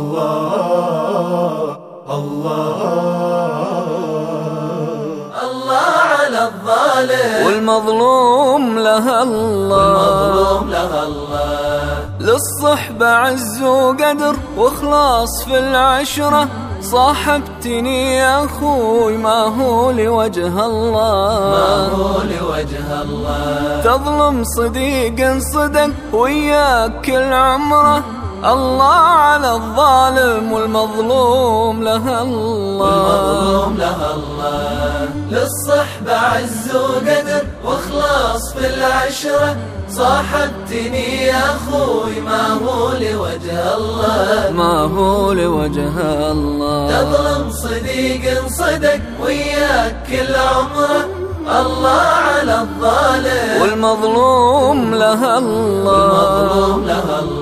الله الله الله على الظالم. والمظلوم له الله. والمظلوم له الله. للصحبة عز وقدر وإخلاص في العشرة. صاحبتني يا أخوي ما هو لوجه الله. ما هو لوجه الله. تظلم صديق صدق وياك كل عمره الله على الظالم والمظلوم لها الله. والمظلوم لها الله. للصحبة عز وقدر واخلاص في العشرة. صاحبتني يا أخوي ما هو لوجه الله. ما هو لوجه الله. تظلم صديق صدق وياك كل عمره. الله على الظالم. والمظلوم لها الله. والمظلوم لها الله.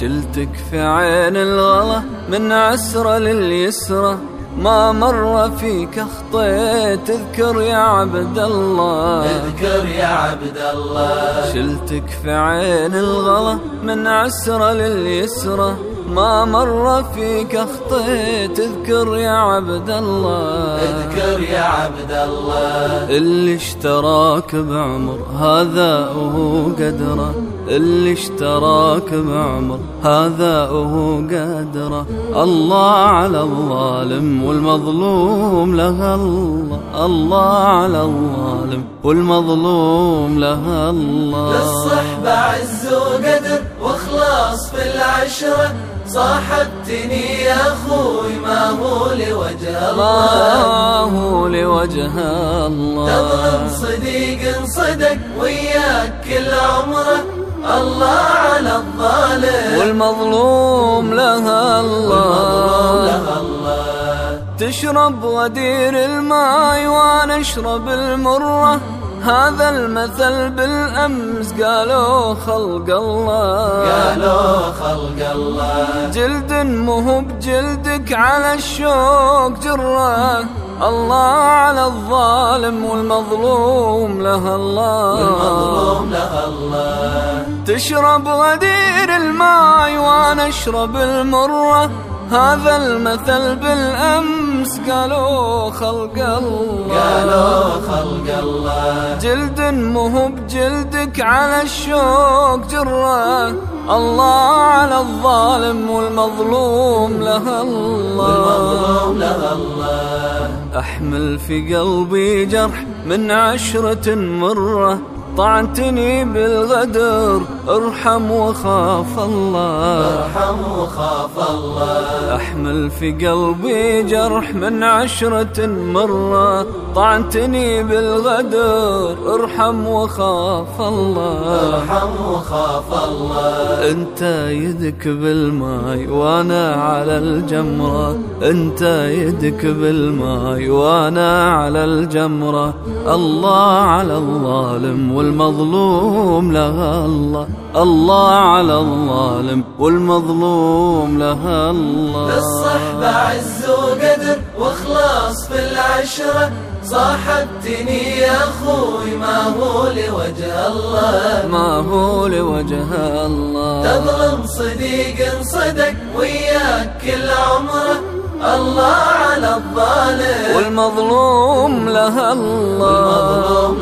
شلتك في عين الغلا من عسرة لليسرة. ما مر فيك اخطيت اذكر يا عبد الله. اذكر يا عبد الله. شلتك في عين الغلا من عسرة لليسرة. ما مر فيك اخطيت اذكر يا عبد الله. اذكر يا عبد الله. اللي اشتراك بعمر هذا وهو قدره. اللي اشتراك بعمر هذا وهو قدره. الله على الظالم والمظلوم لها الله. الله على الظالم والمظلوم لها الله. للصحبة عز وقدر وإخلاص في العشرة. صاحبتني يا أخوي ما هو لوجه الله. ما هو لوجه الله. تظلم صديق صدق وياك كل عمره. الله على الظالم. والمظلوم لها الله. تشرب غدير الماء وأنا اشرب المرة. هذا المثل بالأمس قالوا خلق الله. قالوا الله. جلد مهو بجلدك على الشوق جرة. الله على الظالم والمظلوم لها الله. والمظلوم لها الله. تشرب غدير الماء وأنا أشرب المرة. هذا المثل بالامس قالوا خلق الله. قالوا خلق الله. جلد مهو بجلدك على الشوق جرة. الله على الظالم والمظلوم لها الله. والمظلوم لها الله. أحمل في قلبي جرح من عشرة مرة. طعنتني بالغدر أرحم وخاف الله. أرحم وخاف الله. أحمل في قلبي جرح من عشرة مرة. طعنتني بالغدر أرحم وخاف الله. أرحم وخاف الله. أنت يدك بالماي وأنا على الجمرة. أنت يدك بالماي وأنا على الجمرة. الله على الظالم والمظلوم لها الله. الله على الظالم والمظلوم لها الله. للصحبة عز وقدر واخلاص في العشرة. صاحبتني يا أخوي ما هو لوجه الله. ما هو لوجه الله. تظلم صديق صدق وياك كل عمره. الله على الظالم. والمظلوم لها الله.